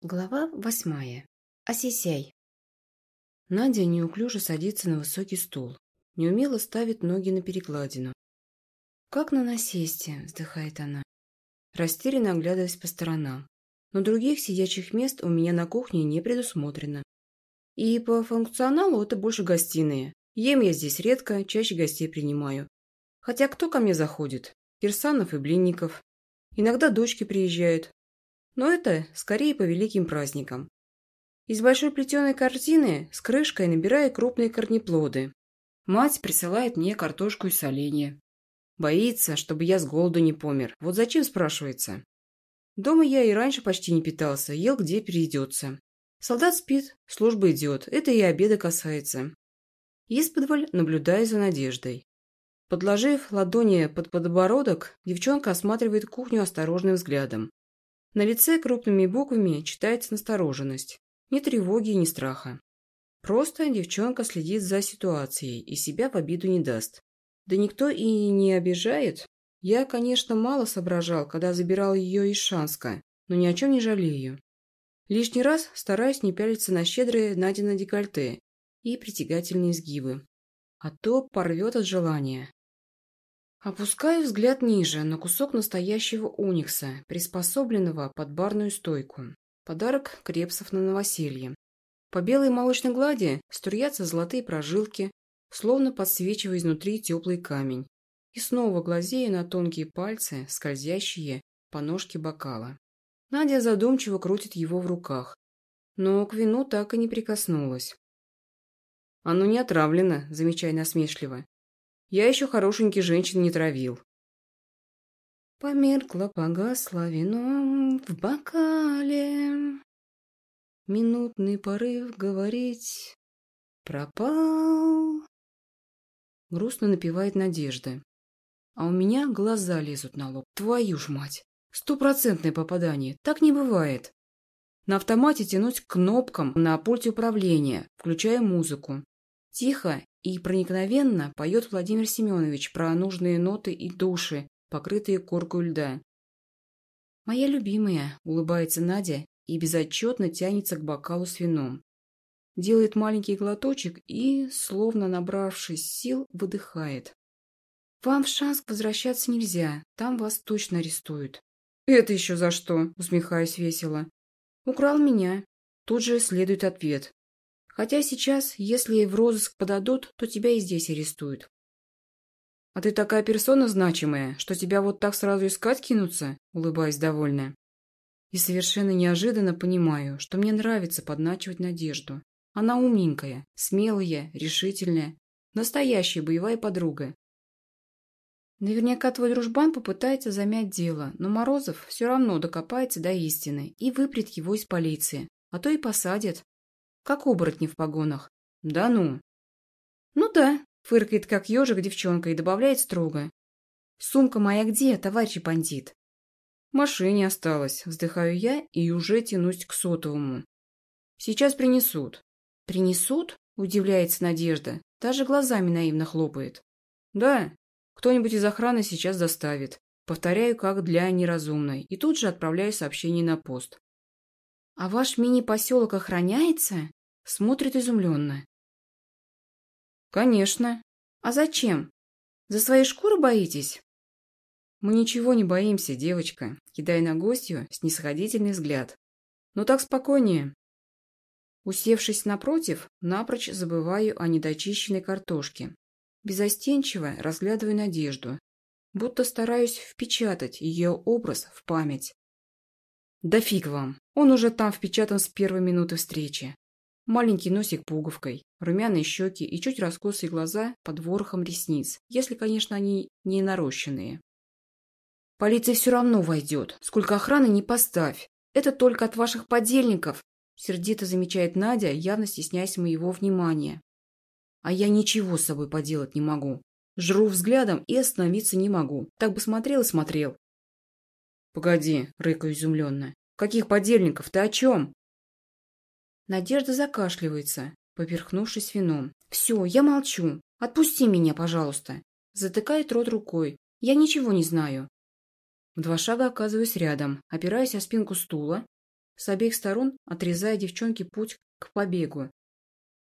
Глава восьмая. Осисяй. Надя неуклюже садится на высокий стул. Неумело ставит ноги на перекладину. «Как на насесте», — вздыхает она. Растерянно оглядываясь по сторонам. Но других сидячих мест у меня на кухне не предусмотрено. И по функционалу это больше гостиные. Ем я здесь редко, чаще гостей принимаю. Хотя кто ко мне заходит? Кирсанов и Блинников. Иногда дочки приезжают, но это скорее по великим праздникам. Из большой плетеной корзины с крышкой набираю крупные корнеплоды. Мать присылает мне картошку и соленье. Боится, чтобы я с голоду не помер. Вот зачем, спрашивается. Дома я и раньше почти не питался, ел где перейдется. Солдат спит, служба идет, это и обеда касается. Исподволь наблюдаю за Надеждой. Подложив ладони под подбородок, девчонка осматривает кухню осторожным взглядом. На лице крупными буквами читается настороженность. Ни тревоги, ни страха. Просто девчонка следит за ситуацией и себя в обиду не даст. Да никто и не обижает. Я, конечно, мало соображал, когда забирал ее из Шанска, но ни о чем не жалею. Лишний раз стараюсь не пялиться на щедрые Надина декольте и притягательные изгибы. А то порвет от желания. Опускаю взгляд ниже, на кусок настоящего уникса, приспособленного под барную стойку. Подарок Крепсов на новоселье. По белой молочной глади струятся золотые прожилки, словно подсвечивая изнутри теплый камень. И снова глазея на тонкие пальцы, скользящие по ножке бокала. Надя задумчиво крутит его в руках, но к вину так и не прикоснулась. «Оно не отравлено», замечая насмешливо. Я еще хорошенький женщин не травил. Померкло, погасло вино в бокале. Минутный порыв говорить пропал. Грустно напевает Надежда. А у меня глаза лезут на лоб. Твою ж мать! Стопроцентное попадание. Так не бывает. На автомате тянуть к кнопкам на пульте управления, включая музыку. Тихо и проникновенно поет Владимир Семенович про нужные ноты и души, покрытые коркой льда. «Моя любимая», — улыбается Надя и безотчетно тянется к бокалу с вином. Делает маленький глоточек и, словно набравшись сил, выдыхает. «Вам в Шанск возвращаться нельзя, там вас точно арестуют». «Это еще за что?» — усмехаясь весело. «Украл меня». Тут же следует ответ. Хотя сейчас, если в розыск подадут, то тебя и здесь арестуют. А ты такая персона значимая, что тебя вот так сразу искать кинутся, улыбаясь довольная. И совершенно неожиданно понимаю, что мне нравится подначивать Надежду. Она умненькая, смелая, решительная, настоящая боевая подруга. Наверняка твой дружбан попытается замять дело, но Морозов все равно докопается до истины и выпрет его из полиции, а то и посадят, как оборотни в погонах. Да ну. Ну да, фыркает как ежик девчонка и добавляет строго. Сумка моя где, товарищ бандит? Машине осталась, вздыхаю я и уже тянусь к сотовому. Сейчас принесут. Принесут? Удивляется Надежда, даже глазами наивно хлопает. Да, кто-нибудь из охраны сейчас доставит. Повторяю, как для неразумной, и тут же отправляю сообщение на пост. «А ваш мини-поселок охраняется?» Смотрит изумленно. «Конечно. А зачем? За свои шкуры боитесь?» «Мы ничего не боимся, девочка», кидая на гостью снисходительный взгляд. «Но так спокойнее». Усевшись напротив, напрочь забываю о недочищенной картошке. Безостенчиво разглядываю Надежду, будто стараюсь впечатать ее образ в память. Да фиг вам, он уже там впечатан с первой минуты встречи. Маленький носик пуговкой, румяные щеки и чуть раскосые глаза под ворохом ресниц, если, конечно, они не нарощенные. «Полиция все равно войдет. Сколько охраны не поставь. Это только от ваших подельников», сердито замечает Надя, явно стесняясь моего внимания. А я ничего с собой поделать не могу. Жру взглядом и остановиться не могу. Так бы смотрел и смотрел. «Погоди», — рыкаю изумленно. «Каких подельников? Ты о чем?» Надежда закашливается, поперхнувшись вином. «Все, я молчу. Отпусти меня, пожалуйста». Затыкает рот рукой. «Я ничего не знаю». В два шага оказываюсь рядом, опираясь о спинку стула. с обеих сторон отрезая девчонке путь к побегу.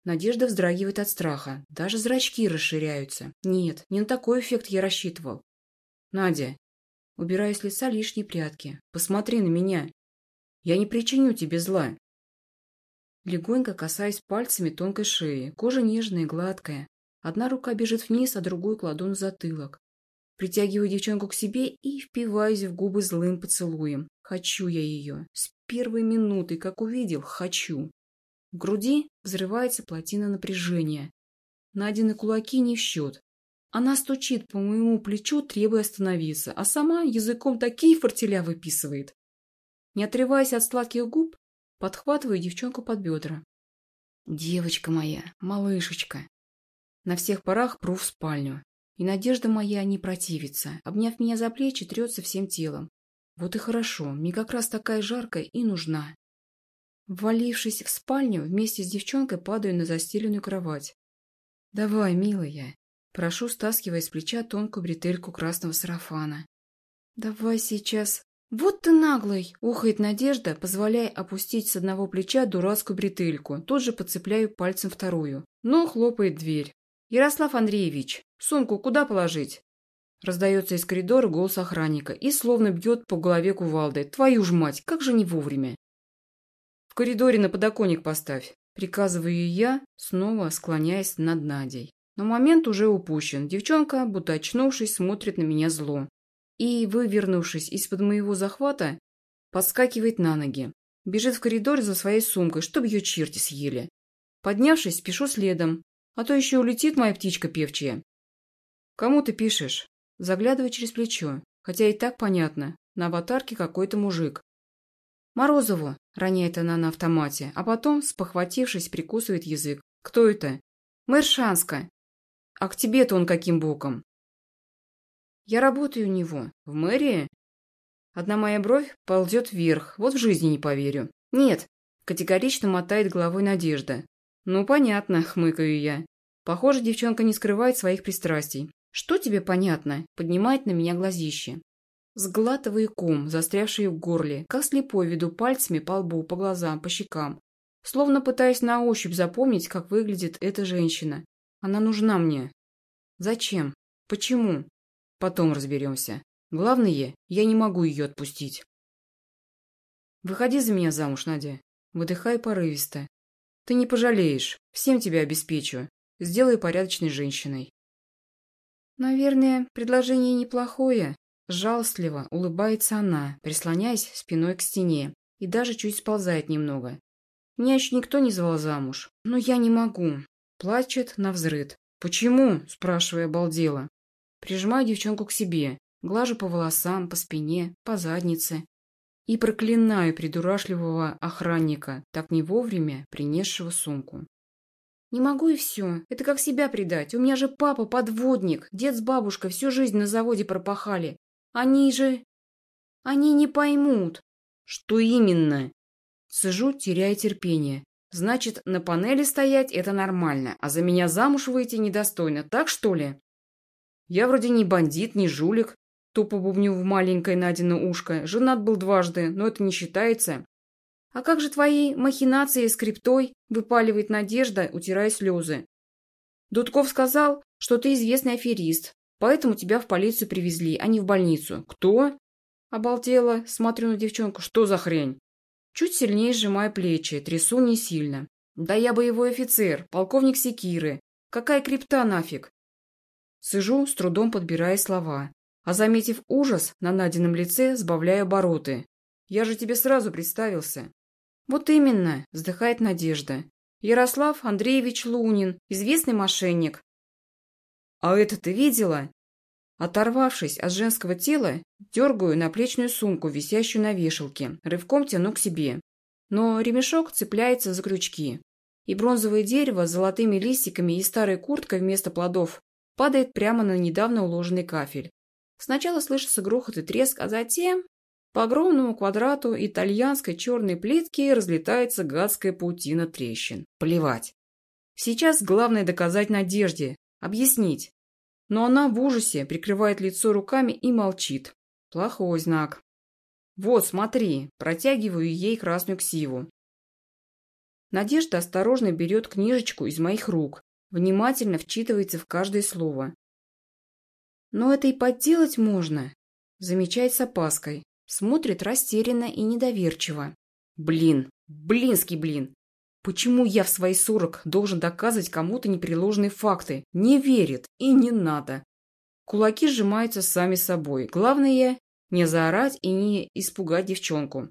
Надежда вздрагивает от страха. Даже зрачки расширяются. Нет, не на такой эффект я рассчитывал. Надя, убираю с лица лишние прятки. Посмотри на меня. Я не причиню тебе зла. Легонько касаясь пальцами тонкой шеи. Кожа нежная и гладкая. Одна рука бежит вниз, а другую кладу на затылок. Притягиваю девчонку к себе и впиваюсь в губы злым поцелуем. Хочу я ее. С первой минуты, как увидел, хочу. В груди взрывается плотина напряжения. Надины кулаки не в счет. Она стучит по моему плечу, требуя остановиться, а сама языком такие фортеля выписывает. Не отрываясь от сладких губ, подхватываю девчонку под бедра. Девочка моя, малышечка. На всех парах пру в спальню. И надежда моя не противится. Обняв меня за плечи, трется всем телом. Вот и хорошо, мне как раз такая жаркая и нужна. Ввалившись в спальню, вместе с девчонкой падаю на застеленную кровать. «Давай, милая!» Прошу, стаскивая с плеча тонкую бретельку красного сарафана. «Давай сейчас...» «Вот ты наглый!» – ухает Надежда, позволяя опустить с одного плеча дурацкую бретельку. Тут же подцепляю пальцем вторую. Но хлопает дверь. «Ярослав Андреевич, сумку куда положить?» Раздается из коридора голос охранника и словно бьет по голове кувалдой. «Твою ж мать, как же не вовремя!» коридоре на подоконник поставь», – приказываю я, снова склоняясь над Надей. Но момент уже упущен. Девчонка, будто очнувшись, смотрит на меня зло. И, вывернувшись из-под моего захвата, подскакивает на ноги. Бежит в коридор за своей сумкой, чтоб ее черти съели. Поднявшись, спешу следом, а то еще улетит моя птичка певчая. «Кому ты пишешь?» Заглядываю через плечо, хотя и так понятно. На аватарке какой-то мужик. «Морозову!» – роняет она на автомате, а потом, спохватившись, прикусывает язык. «Кто это?» «Мэр Шанска!» «А к тебе-то он каким боком?» «Я работаю у него. В мэрии?» Одна моя бровь ползет вверх, вот в жизни не поверю. «Нет!» – категорично мотает головой Надежда. «Ну, понятно», – хмыкаю я. Похоже, девчонка не скрывает своих пристрастий. «Что тебе понятно?» – поднимает на меня глазище. Сглатываю ком, застрявший в горле, как слепой веду пальцами по лбу, по глазам, по щекам. Словно пытаясь на ощупь запомнить, как выглядит эта женщина. Она нужна мне. Зачем? Почему? Потом разберемся. Главное, я не могу ее отпустить. Выходи за меня замуж, Надя. Выдыхай порывисто. Ты не пожалеешь. Всем тебя обеспечу. Сделай порядочной женщиной. Наверное, предложение неплохое, Жалостливо улыбается она, прислоняясь спиной к стене, и даже чуть сползает немного. Меня еще никто не звал замуж, но я не могу. Плачет на взрыд. «Почему?» – спрашивая обалдела. Прижимаю девчонку к себе, глажу по волосам, по спине, по заднице. И проклинаю придурашливого охранника, так не вовремя принесшего сумку. Не могу и все. Это как себя предать. У меня же папа подводник, дед с бабушкой всю жизнь на заводе пропахали. Они же... Они не поймут. Что именно? Сижу, теряя терпение. Значит, на панели стоять – это нормально, а за меня замуж выйти недостойно, так что ли? Я вроде не бандит, не жулик. Тупо бубню в маленькое Надино ушко. Женат был дважды, но это не считается. А как же твои махинации с криптой? Выпаливает Надежда, утирая слезы. Дудков сказал, что ты известный аферист, Поэтому тебя в полицию привезли, а не в больницу. Кто? Обалдела, смотрю на девчонку. Что за хрень? Чуть сильнее сжимаю плечи, трясу не сильно. Да я боевой офицер, полковник Секиры. Какая крипта нафиг? Сижу, с трудом подбирая слова. А заметив ужас, на Надином лице сбавляю обороты. Я же тебе сразу представился. Вот именно, вздыхает Надежда. Ярослав Андреевич Лунин, известный мошенник, «А это ты видела?» Оторвавшись от женского тела, дергаю наплечную сумку, висящую на вешалке, рывком тяну к себе. Но ремешок цепляется за крючки, и бронзовое дерево с золотыми листиками и старой курткой вместо плодов падает прямо на недавно уложенный кафель. Сначала слышится грохот и треск, а затем по огромному квадрату итальянской черной плитки разлетается гадская паутина трещин. Плевать. Сейчас главное доказать Надежде, Объяснить. Но она в ужасе прикрывает лицо руками и молчит. Плохой знак. Вот, смотри, протягиваю ей красную ксиву. Надежда осторожно берет книжечку из моих рук, внимательно вчитывается в каждое слово. Но это и подделать можно, замечает с опаской, смотрит растерянно и недоверчиво. Блин, блинский блин. Почему я в свои сорок должен доказывать кому-то непреложные факты? Не верит и не надо. Кулаки сжимаются сами собой. Главное не заорать и не испугать девчонку.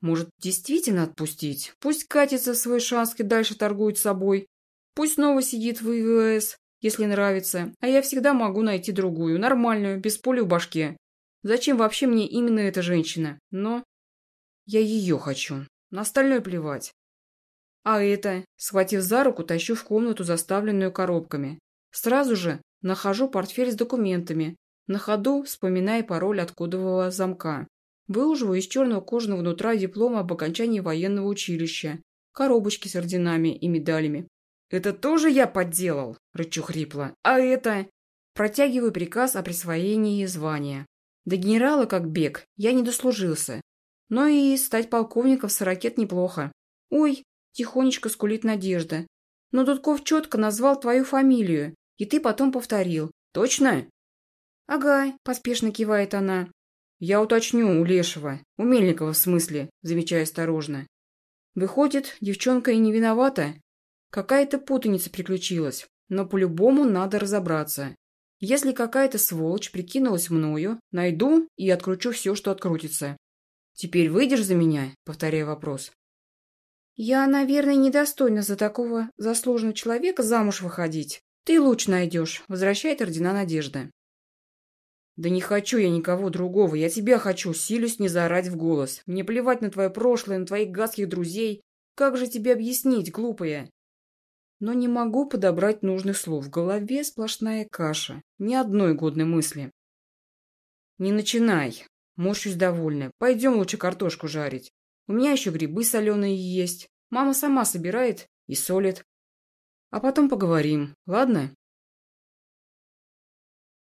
Может, действительно отпустить? Пусть катится в свой шанс и дальше торгует собой. Пусть снова сидит в ИВС, если нравится. А я всегда могу найти другую, нормальную, без пули в башке. Зачем вообще мне именно эта женщина? Но я ее хочу. На остальное плевать. А это, схватив за руку, тащу в комнату, заставленную коробками. Сразу же нахожу портфель с документами, на ходу вспоминая пароль от кодового замка. Выуживаю из черного кожаного нутра диплом об окончании военного училища, коробочки с орденами и медалями. «Это тоже я подделал?» – рычу хрипло. «А это?» Протягиваю приказ о присвоении звания. До генерала, как бег, я не дослужился. Но и стать полковником с ракет неплохо. «Ой!» – тихонечко скулит Надежда. «Но Дудков четко назвал твою фамилию, и ты потом повторил. Точно?» «Ага», – поспешно кивает она. «Я уточню у Лешего, у Мельникова в смысле», – замечаю осторожно. Выходит, девчонка и не виновата. Какая-то путаница приключилась, но по-любому надо разобраться. Если какая-то сволочь прикинулась мною, найду и откручу все, что открутится. «Теперь выйдешь за меня?» – повторяю вопрос. «Я, наверное, недостойна за такого заслуженного человека замуж выходить. Ты лучше найдешь», – возвращает ордена Надежда. «Да не хочу я никого другого, я тебя хочу, силюсь не заорать в голос. Мне плевать на твое прошлое, на твоих гадских друзей. Как же тебе объяснить, глупая?» Но не могу подобрать нужных слов. В голове сплошная каша. Ни одной годной мысли. «Не начинай!» Морщусь довольная. «Пойдем лучше картошку жарить. У меня еще грибы соленые есть. Мама сама собирает и солит. А потом поговорим, ладно?»